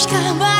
buscar mais.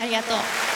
ありがとう。